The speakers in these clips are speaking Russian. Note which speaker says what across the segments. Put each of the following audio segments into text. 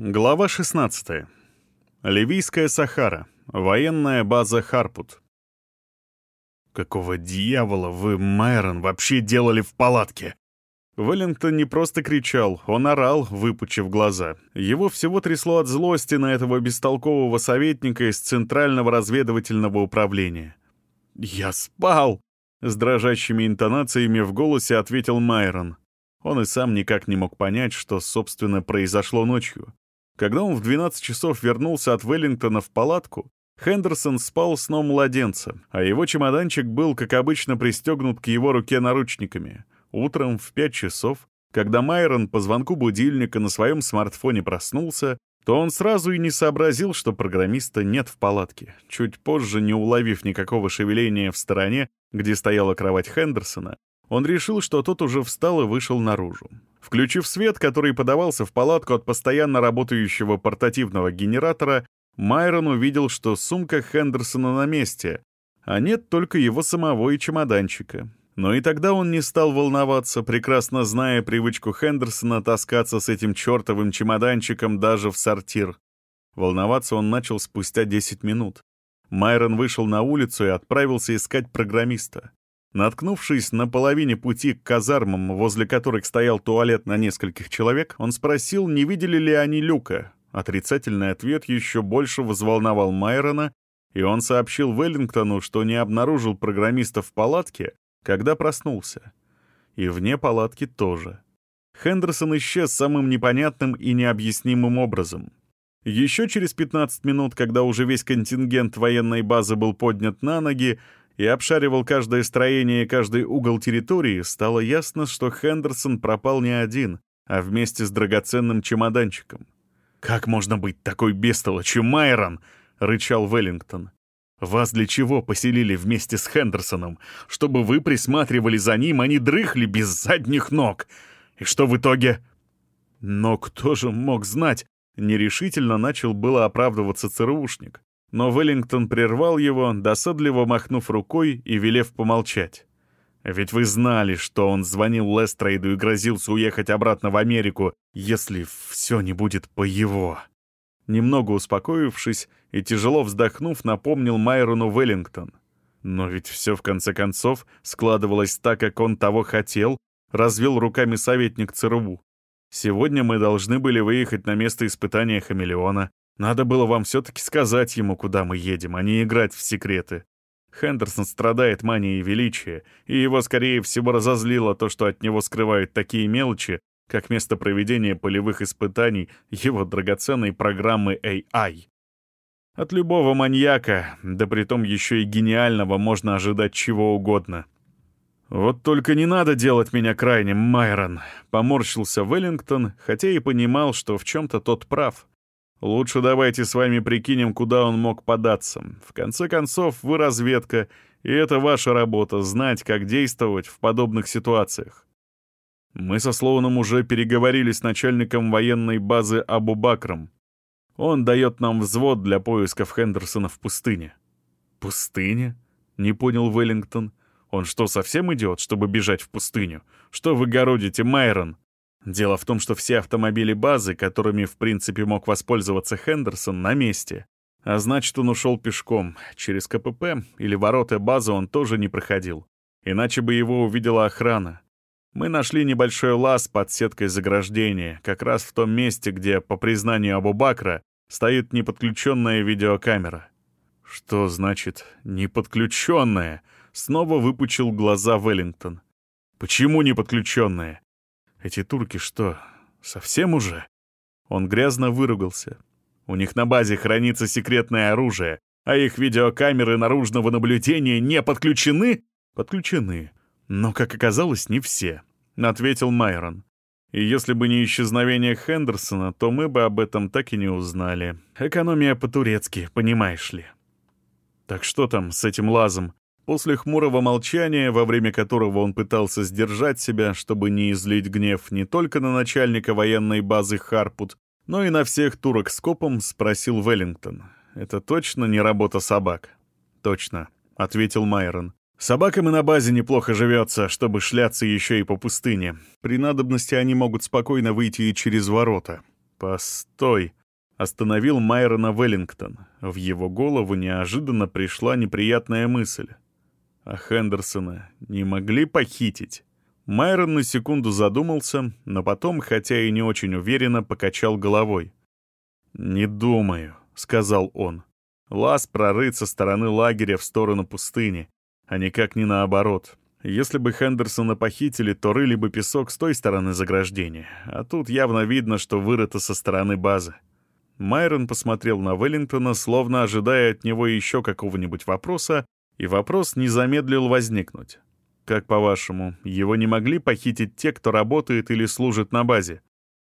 Speaker 1: Глава 16. Ливийская Сахара. Военная база Харпут. «Какого дьявола вы, Майрон, вообще делали в палатке?» Веллингтон не просто кричал, он орал, выпучив глаза. Его всего трясло от злости на этого бестолкового советника из Центрального разведывательного управления. «Я спал!» — с дрожащими интонациями в голосе ответил Майрон. Он и сам никак не мог понять, что, собственно, произошло ночью. Когда он в 12 часов вернулся от Веллингтона в палатку, Хендерсон спал сном младенца, а его чемоданчик был, как обычно, пристегнут к его руке наручниками. Утром в 5 часов, когда Майрон по звонку будильника на своем смартфоне проснулся, то он сразу и не сообразил, что программиста нет в палатке. Чуть позже, не уловив никакого шевеления в стороне, где стояла кровать Хендерсона, он решил, что тот уже встал и вышел наружу. Включив свет, который подавался в палатку от постоянно работающего портативного генератора, Майрон увидел, что сумка Хендерсона на месте, а нет только его самого и чемоданчика. Но и тогда он не стал волноваться, прекрасно зная привычку Хендерсона таскаться с этим чертовым чемоданчиком даже в сортир. Волноваться он начал спустя 10 минут. Майрон вышел на улицу и отправился искать программиста. Наткнувшись на половине пути к казармам, возле которых стоял туалет на нескольких человек, он спросил, не видели ли они люка. Отрицательный ответ еще больше взволновал Майрона, и он сообщил Веллингтону, что не обнаружил программиста в палатке, когда проснулся. И вне палатки тоже. Хендерсон исчез самым непонятным и необъяснимым образом. Еще через 15 минут, когда уже весь контингент военной базы был поднят на ноги, и обшаривал каждое строение и каждый угол территории, стало ясно, что Хендерсон пропал не один, а вместе с драгоценным чемоданчиком. «Как можно быть такой бестолочью, Майрон?» — рычал Веллингтон. «Вас для чего поселили вместе с Хендерсоном? Чтобы вы присматривали за ним, а не дрыхли без задних ног. И что в итоге?» «Но кто же мог знать?» — нерешительно начал было оправдываться ЦРУшник. Но Веллингтон прервал его, досадливо махнув рукой и велев помолчать. «Ведь вы знали, что он звонил Лестрейду и грозился уехать обратно в Америку, если все не будет по его». Немного успокоившись и тяжело вздохнув, напомнил Майрону Веллингтон. Но ведь все в конце концов складывалось так, как он того хотел, развел руками советник ЦРУ. Сегодня мы должны были выехать на место испытания хамелеона, надо было вам все-таки сказать ему, куда мы едем, а не играть в секреты. Хендерсон страдает манией величия, и его, скорее всего, разозлило то, что от него скрывают такие мелочи, как место проведения полевых испытаний его драгоценной программы AI. От любого маньяка, да притом еще и гениального, можно ожидать чего угодно. «Вот только не надо делать меня крайним, Майрон», — поморщился Веллингтон, хотя и понимал, что в чем-то тот прав. Лучше давайте с вами прикинем, куда он мог податься. В конце концов, вы разведка, и это ваша работа — знать, как действовать в подобных ситуациях. Мы со Слоуном уже переговорили с начальником военной базы Абу Бакром. Он дает нам взвод для поисков Хендерсона в пустыне. «Пустыне?» — не понял Веллингтон. «Он что, совсем идет, чтобы бежать в пустыню? Что вы городите, Майрон?» Дело в том, что все автомобили базы, которыми в принципе мог воспользоваться Хендерсон, на месте. А значит, он ушел пешком. Через КПП или ворота базы он тоже не проходил. Иначе бы его увидела охрана. Мы нашли небольшой лаз под сеткой заграждения, как раз в том месте, где, по признанию Абу-Бакра, стоит неподключенная видеокамера. Что значит «неподключенная»? Снова выпучил глаза Веллингтон. Почему неподключенная? Эти турки что, совсем уже? Он грязно выругался. У них на базе хранится секретное оружие, а их видеокамеры наружного наблюдения не подключены? Подключены. Но, как оказалось, не все, — ответил Майрон. И если бы не исчезновение Хендерсона, то мы бы об этом так и не узнали. Экономия по-турецки, понимаешь ли. Так что там с этим лазом? После хмурого молчания, во время которого он пытался сдержать себя, чтобы не излить гнев не только на начальника военной базы Харпут, но и на всех турок скопом, спросил Веллингтон. «Это точно не работа собак?» «Точно», — ответил Майрон. «Собакам и на базе неплохо живется, чтобы шляться еще и по пустыне. При надобности они могут спокойно выйти и через ворота. «Постой!» — остановил Майрона Веллингтон. В его голову неожиданно пришла неприятная мысль. А Хендерсона не могли похитить? Майрон на секунду задумался, но потом, хотя и не очень уверенно, покачал головой. «Не думаю», — сказал он. Лаз прорыт со стороны лагеря в сторону пустыни, а никак не наоборот. Если бы Хендерсона похитили, то рыли бы песок с той стороны заграждения, а тут явно видно, что вырыто со стороны базы. Майрон посмотрел на Веллингтона, словно ожидая от него еще какого-нибудь вопроса, и вопрос не замедлил возникнуть. Как по-вашему, его не могли похитить те, кто работает или служит на базе?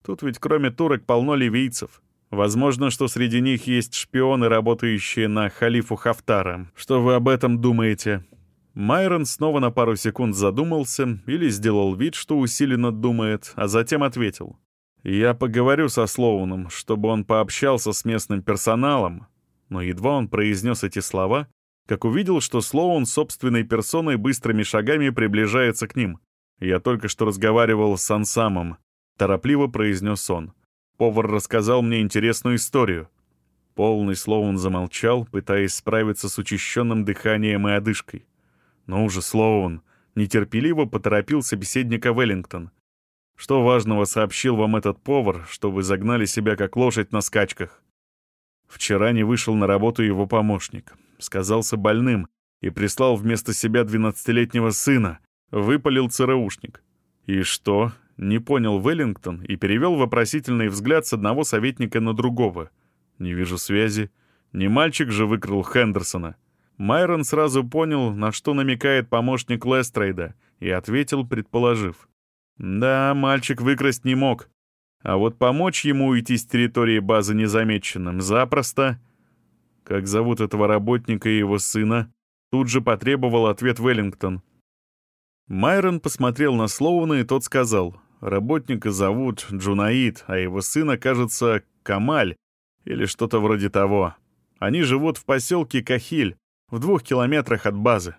Speaker 1: Тут ведь кроме турок полно ливийцев. Возможно, что среди них есть шпионы, работающие на халифу Хафтара. Что вы об этом думаете?» Майрон снова на пару секунд задумался или сделал вид, что усиленно думает, а затем ответил. «Я поговорю со Слоуном, чтобы он пообщался с местным персоналом». Но едва он произнес эти слова, как увидел, что Слоун собственной персоной быстрыми шагами приближается к ним. «Я только что разговаривал с Ансамом», — торопливо произнес он. «Повар рассказал мне интересную историю». Полный Слоун замолчал, пытаясь справиться с учащенным дыханием и одышкой. «Ну уже, Слоун!» — нетерпеливо поторопил собеседника Веллингтон. «Что важного сообщил вам этот повар, что вы загнали себя как лошадь на скачках?» Вчера не вышел на работу его помощник сказался больным и прислал вместо себя двенадцатилетнего сына, выпалил ЦРУшник. «И что?» — не понял Веллингтон и перевел вопросительный взгляд с одного советника на другого. «Не вижу связи. Не мальчик же выкрал Хендерсона». Майрон сразу понял, на что намекает помощник Лестрейда, и ответил, предположив. «Да, мальчик выкрасть не мог. А вот помочь ему уйти с территории базы незамеченным запросто как зовут этого работника и его сына, тут же потребовал ответ Веллингтон. Майрон посмотрел на Слоуна, и тот сказал, работника зовут Джунаид, а его сына, кажется, Камаль или что-то вроде того. Они живут в поселке Кахиль, в двух километрах от базы.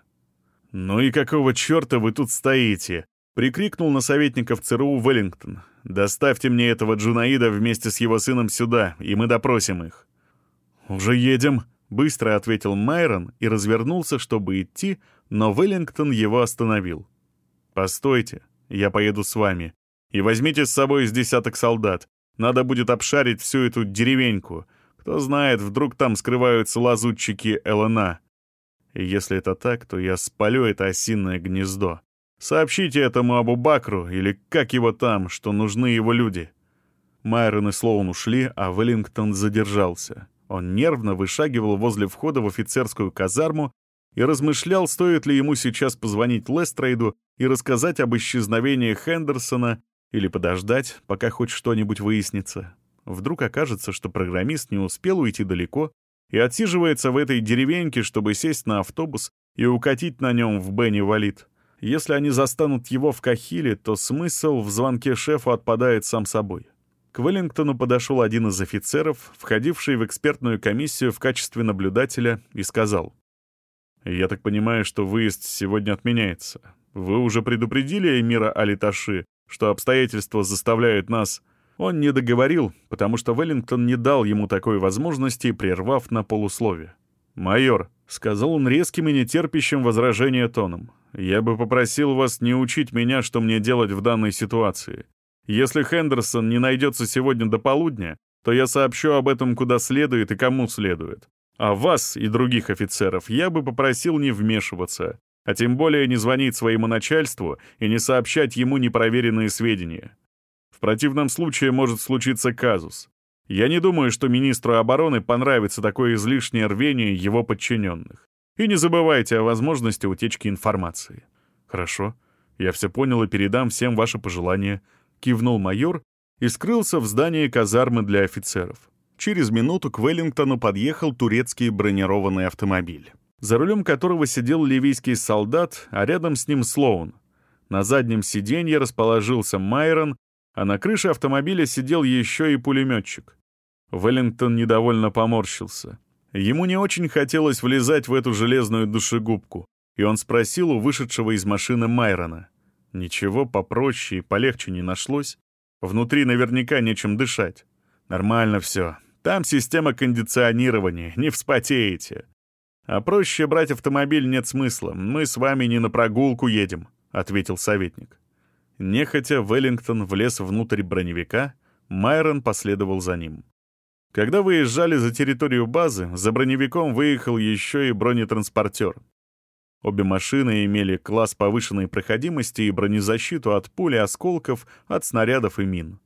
Speaker 1: «Ну и какого черта вы тут стоите?» — прикрикнул на советников ЦРУ Веллингтон. «Доставьте мне этого Джунаида вместе с его сыном сюда, и мы допросим их». «Уже едем», — быстро ответил Майрон и развернулся, чтобы идти, но Веллингтон его остановил. «Постойте, я поеду с вами. И возьмите с собой из десяток солдат. Надо будет обшарить всю эту деревеньку. Кто знает, вдруг там скрываются лазутчики ЛНА. И если это так, то я спалю это осиное гнездо. Сообщите этому Абу Бакру, или как его там, что нужны его люди». Майрон и Слоун ушли, а Веллингтон задержался. Он нервно вышагивал возле входа в офицерскую казарму и размышлял, стоит ли ему сейчас позвонить Лестрейду и рассказать об исчезновении Хендерсона или подождать, пока хоть что-нибудь выяснится. Вдруг окажется, что программист не успел уйти далеко и отсиживается в этой деревеньке, чтобы сесть на автобус и укатить на нем в Бенни-Валид. Если они застанут его в Кахиле, то смысл в звонке шефу отпадает сам собой. К Веллингтону подошел один из офицеров, входивший в экспертную комиссию в качестве наблюдателя, и сказал. «Я так понимаю, что выезд сегодня отменяется. Вы уже предупредили эмира Алиташи, что обстоятельства заставляют нас...» Он не договорил, потому что Веллингтон не дал ему такой возможности, прервав на полуслове. «Майор», — сказал он резким и нетерпящим возражения тоном, «я бы попросил вас не учить меня, что мне делать в данной ситуации. Если Хендерсон не найдется сегодня до полудня, то я сообщу об этом куда следует и кому следует. А вас и других офицеров я бы попросил не вмешиваться, а тем более не звонить своему начальству и не сообщать ему непроверенные сведения. В противном случае может случиться казус. Я не думаю, что министру обороны понравится такое излишнее рвение его подчиненных. И не забывайте о возможности утечки информации. Хорошо, я все понял и передам всем ваши пожелания —— кивнул майор и скрылся в здании казармы для офицеров. Через минуту к Веллингтону подъехал турецкий бронированный автомобиль, за рулем которого сидел ливийский солдат, а рядом с ним Слоун. На заднем сиденье расположился Майрон, а на крыше автомобиля сидел еще и пулеметчик. Веллингтон недовольно поморщился. Ему не очень хотелось влезать в эту железную душегубку, и он спросил у вышедшего из машины Майрона. Ничего попроще и полегче не нашлось. Внутри наверняка нечем дышать. Нормально все. Там система кондиционирования, не вспотеете. А проще брать автомобиль нет смысла. Мы с вами не на прогулку едем, ответил советник. Нехотя Веллингтон влез внутрь броневика, Майрон последовал за ним. Когда выезжали за территорию базы, за броневиком выехал еще и бронетранспортер. Обе машины имели класс повышенной проходимости и бронезащиту от пули, осколков, от снарядов и мин.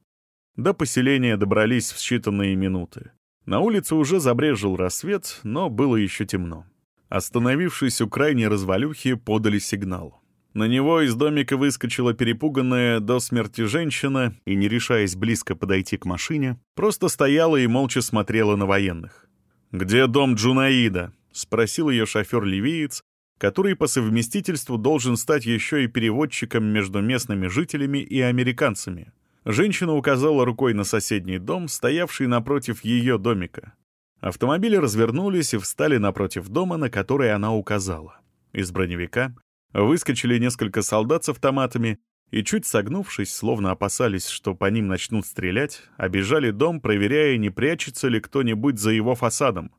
Speaker 1: До поселения добрались в считанные минуты. На улице уже забрежил рассвет, но было еще темно. Остановившись у крайней развалюхи, подали сигнал. На него из домика выскочила перепуганная до смерти женщина и, не решаясь близко подойти к машине, просто стояла и молча смотрела на военных. «Где дом Джунаида?» — спросил ее шофер-ливиец, который по совместительству должен стать еще и переводчиком между местными жителями и американцами. Женщина указала рукой на соседний дом, стоявший напротив ее домика. Автомобили развернулись и встали напротив дома, на который она указала. Из броневика выскочили несколько солдат с автоматами и, чуть согнувшись, словно опасались, что по ним начнут стрелять, обижали дом, проверяя, не прячется ли кто-нибудь за его фасадом.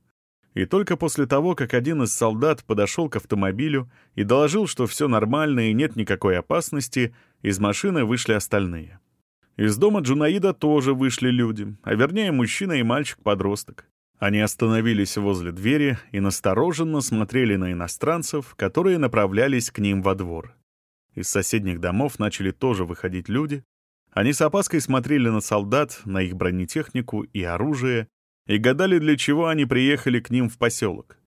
Speaker 1: И только после того, как один из солдат подошел к автомобилю и доложил, что все нормально и нет никакой опасности, из машины вышли остальные. Из дома Джунаида тоже вышли люди, а вернее мужчина и мальчик-подросток. Они остановились возле двери и настороженно смотрели на иностранцев, которые направлялись к ним во двор. Из соседних домов начали тоже выходить люди. Они с опаской смотрели на солдат, на их бронетехнику и оружие, и гадали, для чего они приехали к ним в поселок.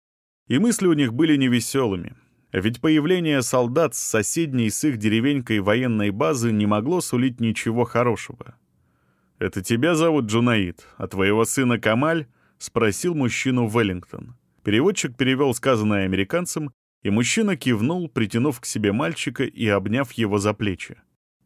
Speaker 1: И мысли у них были невеселыми, ведь появление солдат с соседней с их деревенькой военной базы не могло сулить ничего хорошего. «Это тебя зовут Джунаид, а твоего сына Камаль?» — спросил мужчину Веллингтон. Переводчик перевел сказанное американцам, и мужчина кивнул, притянув к себе мальчика и обняв его за плечи.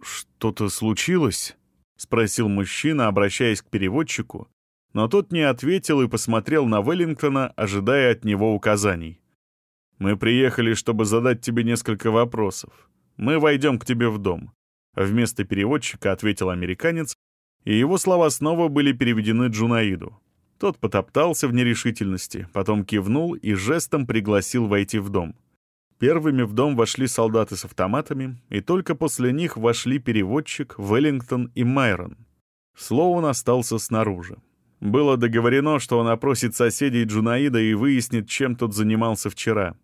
Speaker 1: «Что-то случилось?» — спросил мужчина, обращаясь к переводчику, но тот не ответил и посмотрел на Веллингтона, ожидая от него указаний. Мы приехали, чтобы задать тебе несколько вопросов. Мы войдем к тебе в дом». Вместо переводчика ответил американец, и его слова снова были переведены Джунаиду. Тот потоптался в нерешительности, потом кивнул и жестом пригласил войти в дом. Первыми в дом вошли солдаты с автоматами, и только после них вошли переводчик, Веллингтон и Майрон. Слоун остался снаружи. Было договорено, что он опросит соседей Джунаида и выяснит, чем тот занимался вчера.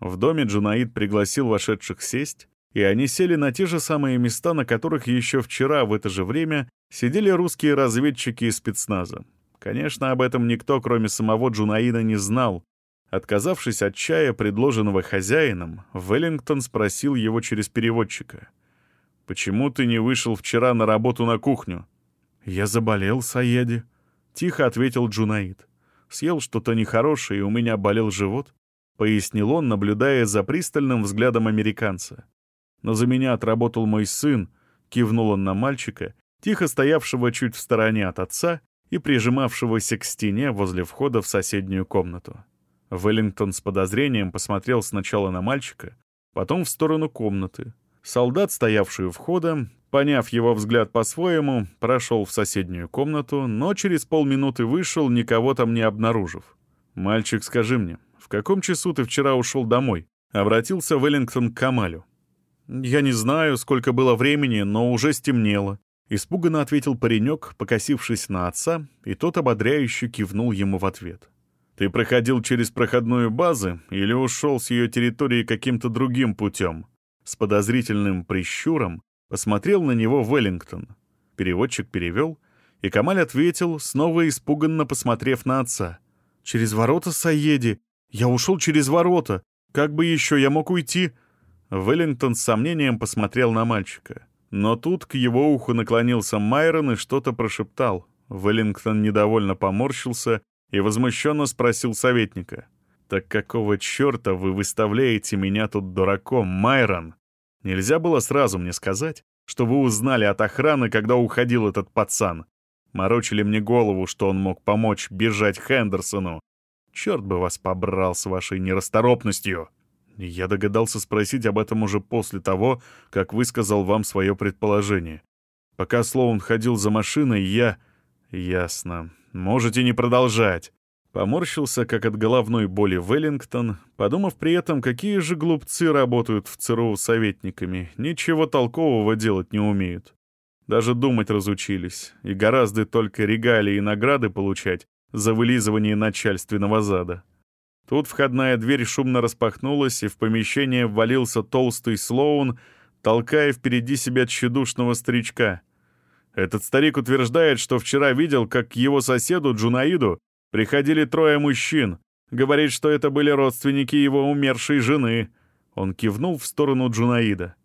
Speaker 1: В доме Джунаид пригласил вошедших сесть, и они сели на те же самые места, на которых еще вчера в это же время сидели русские разведчики из спецназа. Конечно, об этом никто, кроме самого Джунаида, не знал. Отказавшись от чая, предложенного хозяином, Веллингтон спросил его через переводчика. «Почему ты не вышел вчера на работу на кухню?» «Я заболел, Саеди», — тихо ответил Джунаид. «Съел что-то нехорошее, и у меня болел живот. — пояснил он, наблюдая за пристальным взглядом американца. «Но за меня отработал мой сын», — кивнул он на мальчика, тихо стоявшего чуть в стороне от отца и прижимавшегося к стене возле входа в соседнюю комнату. Веллингтон с подозрением посмотрел сначала на мальчика, потом в сторону комнаты. Солдат, стоявший у входа, поняв его взгляд по-своему, прошел в соседнюю комнату, но через полминуты вышел, никого там не обнаружив. «Мальчик, скажи мне, в каком часу ты вчера ушел домой?» — обратился Веллингтон к Камалю. «Я не знаю, сколько было времени, но уже стемнело», — испуганно ответил паренек, покосившись на отца, и тот ободряюще кивнул ему в ответ. «Ты проходил через проходную базу или ушел с ее территории каким-то другим путем?» С подозрительным прищуром посмотрел на него Веллингтон. Переводчик перевел, и Камаль ответил, снова испуганно посмотрев на отца. «Через ворота Саеди я ушел через ворота. Как бы еще я мог уйти?» Веллингтон с сомнением посмотрел на мальчика. Но тут к его уху наклонился Майрон и что-то прошептал. Веллингтон недовольно поморщился и возмущенно спросил советника. «Так какого черта вы выставляете меня тут дураком, Майрон? Нельзя было сразу мне сказать, что вы узнали от охраны, когда уходил этот пацан. Морочили мне голову, что он мог помочь бежать Хендерсону, Черт бы вас побрал с вашей нерасторопностью!» Я догадался спросить об этом уже после того, как высказал вам свое предположение. Пока Слоун ходил за машиной, я... «Ясно. Можете не продолжать». Поморщился, как от головной боли Веллингтон, подумав при этом, какие же глупцы работают в ЦРУ советниками, ничего толкового делать не умеют. Даже думать разучились, и гораздо только регалии и награды получать за вылизывание начальственного зада. Тут входная дверь шумно распахнулась, и в помещение ввалился толстый Слоун, толкая впереди себя тщедушного старичка. Этот старик утверждает, что вчера видел, как его соседу Джунаиду Приходили трое мужчин. Говорит, что это были родственники его умершей жены. Он кивнул в сторону Джунаида.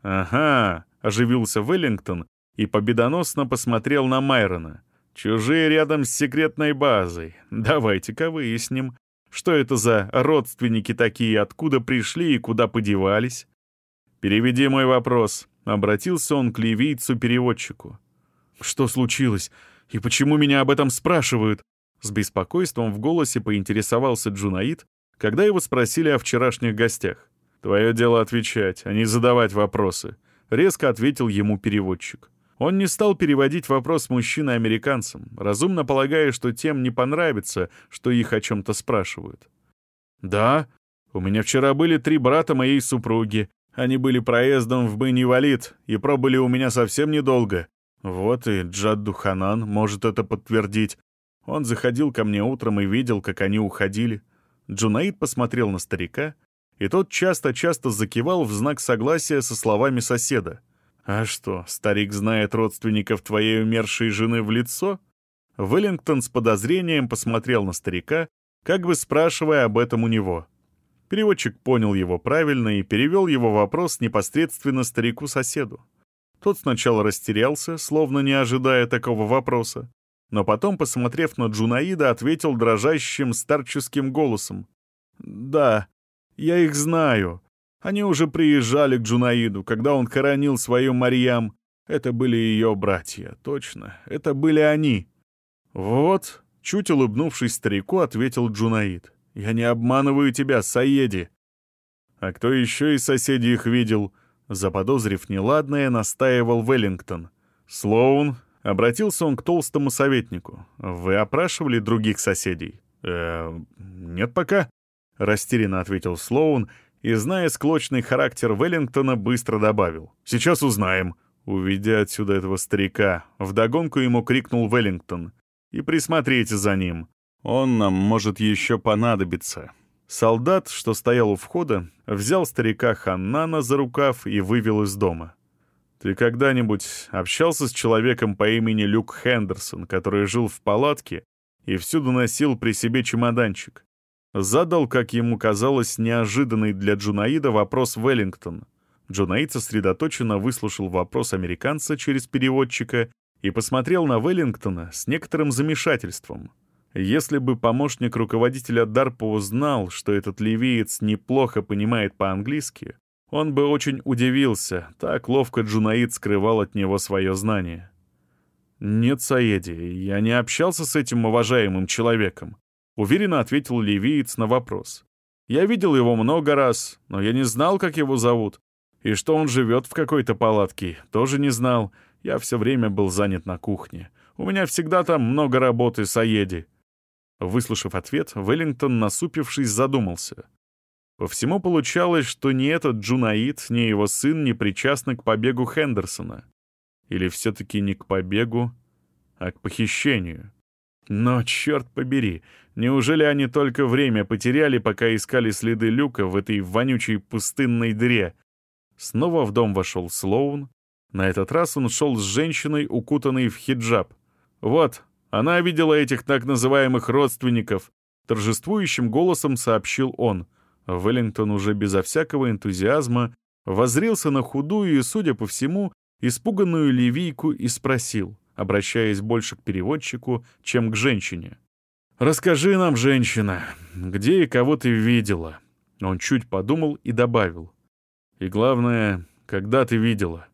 Speaker 1: «Ага», — оживился Веллингтон и победоносно посмотрел на Майрона. «Чужие рядом с секретной базой. Давайте-ка выясним, что это за родственники такие, откуда пришли и куда подевались?» «Переведи мой вопрос», — обратился он к ливийцу-переводчику. «Что случилось? И почему меня об этом спрашивают?» С беспокойством в голосе поинтересовался Джунаид, когда его спросили о вчерашних гостях. «Твое дело отвечать, а не задавать вопросы», — резко ответил ему переводчик. Он не стал переводить вопрос мужчины американцам, разумно полагая, что тем не понравится, что их о чем-то спрашивают. «Да, у меня вчера были три брата моей супруги. Они были проездом в Бенни-Валид и пробыли у меня совсем недолго. Вот и Джадду Ханан может это подтвердить. Он заходил ко мне утром и видел, как они уходили. Джунаид посмотрел на старика, и тот часто-часто закивал в знак согласия со словами соседа. «А что, старик знает родственников твоей умершей жены в лицо?» Веллингтон с подозрением посмотрел на старика, как бы спрашивая об этом у него. Переводчик понял его правильно и перевел его вопрос непосредственно старику-соседу. Тот сначала растерялся, словно не ожидая такого вопроса, но потом, посмотрев на Джунаида, ответил дрожащим старческим голосом. «Да, я их знаю. Они уже приезжали к Джунаиду, когда он хоронил свою Марьям. Это были ее братья, точно. Это были они». «Вот», — чуть улыбнувшись старику, ответил Джунаид. «Я не обманываю тебя, سيدي». «А кто еще из соседей их видел?» Заподозрив неладное, настаивал Веллингтон. «Слоун, Обратился он к толстому советнику. «Вы опрашивали других соседей?» «Э, нет пока», — растерянно ответил Слоун и, зная склочный характер Веллингтона, быстро добавил. «Сейчас узнаем». Увидя отсюда этого старика, вдогонку ему крикнул Веллингтон. «И присмотрите за ним. Он нам может еще понадобиться». Солдат, что стоял у входа, взял старика Ханнана за рукав и вывел из дома. Ты когда-нибудь общался с человеком по имени Люк Хендерсон, который жил в палатке и всюду носил при себе чемоданчик? Задал, как ему казалось, неожиданный для Джунаида вопрос Веллингтон. Джунаид сосредоточенно выслушал вопрос американца через переводчика и посмотрел на Веллингтона с некоторым замешательством. Если бы помощник руководителя DARPA узнал, что этот ливиец неплохо понимает по-английски, он бы очень удивился, так ловко Джунаид скрывал от него свое знание. «Нет, Саеди, я не общался с этим уважаемым человеком», — уверенно ответил ливиец на вопрос. «Я видел его много раз, но я не знал, как его зовут. И что он живет в какой-то палатке, тоже не знал. Я все время был занят на кухне. У меня всегда там много работы, Саеди». Выслушав ответ, Веллингтон, насупившись, задумался. По всему получалось, что ни этот Джунаид, ни его сын не причастны к побегу Хендерсона. Или все-таки не к побегу, а к похищению. Но, черт побери, неужели они только время потеряли, пока искали следы люка в этой вонючей пустынной дыре? Снова в дом вошел Слоун. На этот раз он шел с женщиной, укутанной в хиджаб. Вот, она видела этих так называемых родственников. Торжествующим голосом сообщил он — Веллингтон уже безо всякого энтузиазма возрился на худую и, судя по всему, испуганную ливийку и спросил, обращаясь больше к переводчику, чем к женщине. «Расскажи нам, женщина, где и кого ты видела?» Он чуть подумал и добавил. «И главное, когда ты видела?»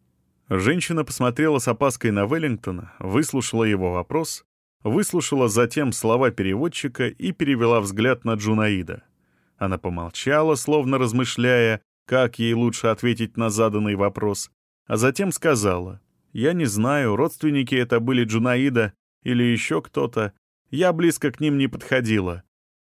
Speaker 1: Женщина посмотрела с опаской на Веллингтона, выслушала его вопрос, выслушала затем слова переводчика и перевела взгляд на Джунаида. Она помолчала, словно размышляя, как ей лучше ответить на заданный вопрос, а затем сказала, «Я не знаю, родственники это были Джунаида или еще кто-то. Я близко к ним не подходила.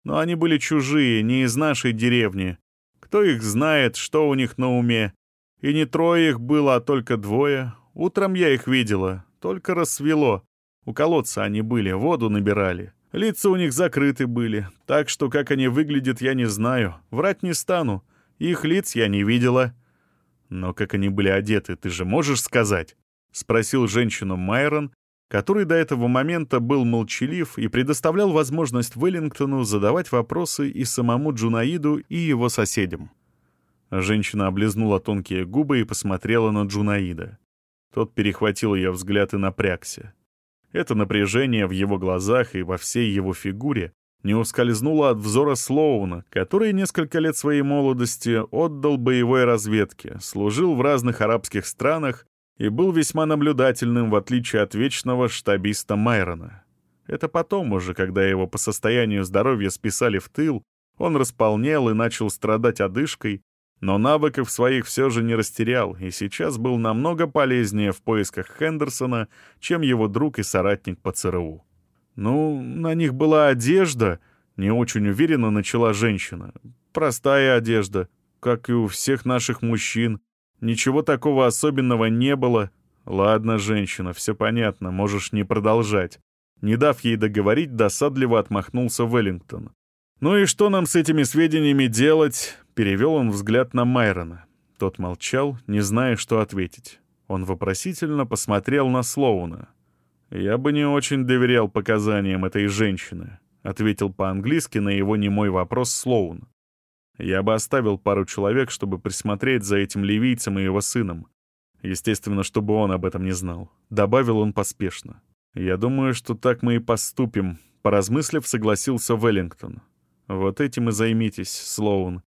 Speaker 1: Но они были чужие, не из нашей деревни. Кто их знает, что у них на уме? И не трое их было, а только двое. Утром я их видела, только рассвело. У колодца они были, воду набирали. Лица у них закрыты были, так что как они выглядят, я не знаю. Врать не стану. Их лиц я не видела. Но как они были одеты, ты же можешь сказать? Спросил женщину Майрон, который до этого момента был молчалив и предоставлял возможность Веллингтону задавать вопросы и самому Джунаиду, и его соседям. Женщина облизнула тонкие губы и посмотрела на Джунаида. Тот перехватил ее взгляд и напрягся. Это напряжение в его глазах и во всей его фигуре не ускользнуло от взора Слоуна, который несколько лет своей молодости отдал боевой разведке, служил в разных арабских странах и был весьма наблюдательным, в отличие от вечного штабиста Майрона. Это потом уже, когда его по состоянию здоровья списали в тыл, он располнел и начал страдать одышкой, но навыков своих все же не растерял и сейчас был намного полезнее в поисках Хендерсона, чем его друг и соратник по ЦРУ. «Ну, на них была одежда», — не очень уверенно начала женщина. «Простая одежда, как и у всех наших мужчин. Ничего такого особенного не было. Ладно, женщина, все понятно, можешь не продолжать». Не дав ей договорить, досадливо отмахнулся Веллингтон. «Ну и что нам с этими сведениями делать?» Перевел он взгляд на Майрона. Тот молчал, не зная, что ответить. Он вопросительно посмотрел на Слоуна. «Я бы не очень доверял показаниям этой женщины», — ответил по-английски на его немой вопрос Слоун. «Я бы оставил пару человек, чтобы присмотреть за этим ливийцем и его сыном. Естественно, чтобы он об этом не знал», — добавил он поспешно. «Я думаю, что так мы и поступим», — поразмыслив, согласился Веллингтон. «Вот этим и займитесь, Слоун.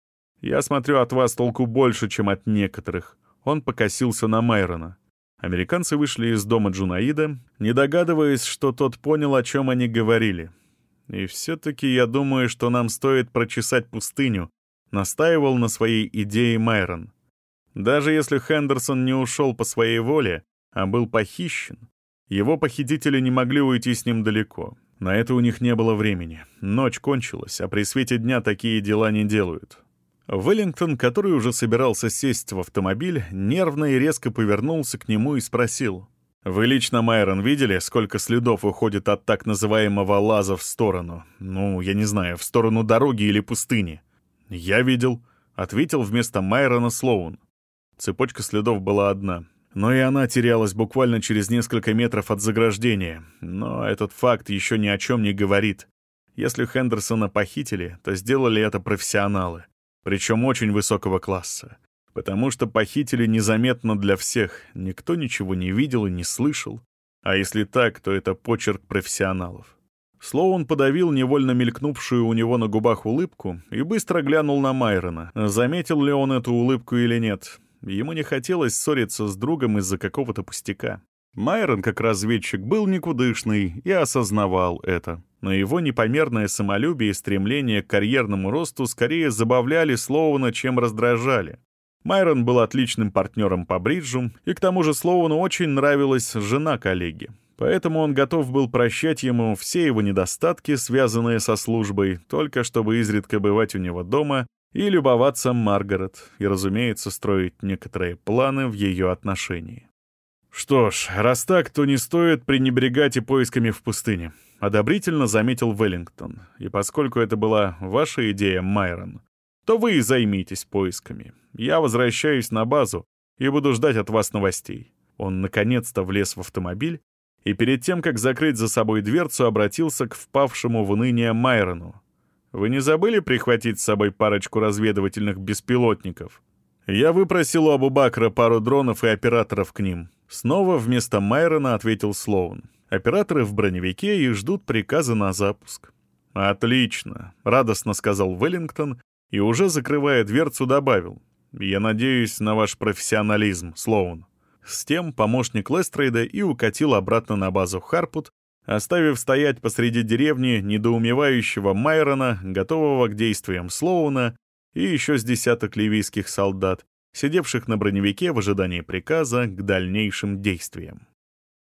Speaker 1: Я смотрю, от вас толку больше, чем от некоторых». Он покосился на Майрона. Американцы вышли из дома Джунаида, не догадываясь, что тот понял, о чем они говорили. «И все-таки я думаю, что нам стоит прочесать пустыню», — настаивал на своей идее Майрон. Даже если Хендерсон не ушел по своей воле, а был похищен, его похитители не могли уйти с ним далеко. На это у них не было времени. Ночь кончилась, а при свете дня такие дела не делают. Веллингтон, который уже собирался сесть в автомобиль, нервно и резко повернулся к нему и спросил. «Вы лично, Майрон, видели, сколько следов уходит от так называемого лаза в сторону? Ну, я не знаю, в сторону дороги или пустыни?» «Я видел», — ответил вместо Майрона Слоун. Цепочка следов была одна. Но и она терялась буквально через несколько метров от заграждения. Но этот факт еще ни о чем не говорит. Если Хендерсона похитили, то сделали это профессионалы причем очень высокого класса. Потому что похитили незаметно для всех, никто ничего не видел и не слышал. А если так, то это почерк профессионалов. Слоун подавил невольно мелькнувшую у него на губах улыбку и быстро глянул на Майрона, заметил ли он эту улыбку или нет. Ему не хотелось ссориться с другом из-за какого-то пустяка. Майрон, как разведчик, был никудышный и осознавал это но его непомерное самолюбие и стремление к карьерному росту скорее забавляли Слоуна, чем раздражали. Майрон был отличным партнером по бриджу, и к тому же Слоуну очень нравилась жена коллеги. Поэтому он готов был прощать ему все его недостатки, связанные со службой, только чтобы изредка бывать у него дома и любоваться Маргарет, и, разумеется, строить некоторые планы в ее отношении. Что ж, раз так, то не стоит пренебрегать и поисками в пустыне. — одобрительно заметил Веллингтон. «И поскольку это была ваша идея, Майрон, то вы и займитесь поисками. Я возвращаюсь на базу и буду ждать от вас новостей». Он наконец-то влез в автомобиль и перед тем, как закрыть за собой дверцу, обратился к впавшему в уныние Майрону. «Вы не забыли прихватить с собой парочку разведывательных беспилотников?» Я выпросил у Абу-Бакра пару дронов и операторов к ним. Снова вместо Майрона ответил Слоун. Операторы в броневике и ждут приказа на запуск. «Отлично», — радостно сказал Веллингтон и, уже закрывая дверцу, добавил. «Я надеюсь на ваш профессионализм, Слоун». С тем помощник Лестрейда и укатил обратно на базу Харпут, оставив стоять посреди деревни недоумевающего Майрона, готового к действиям Слоуна, и еще с десяток ливийских солдат, сидевших на броневике в ожидании приказа к дальнейшим действиям.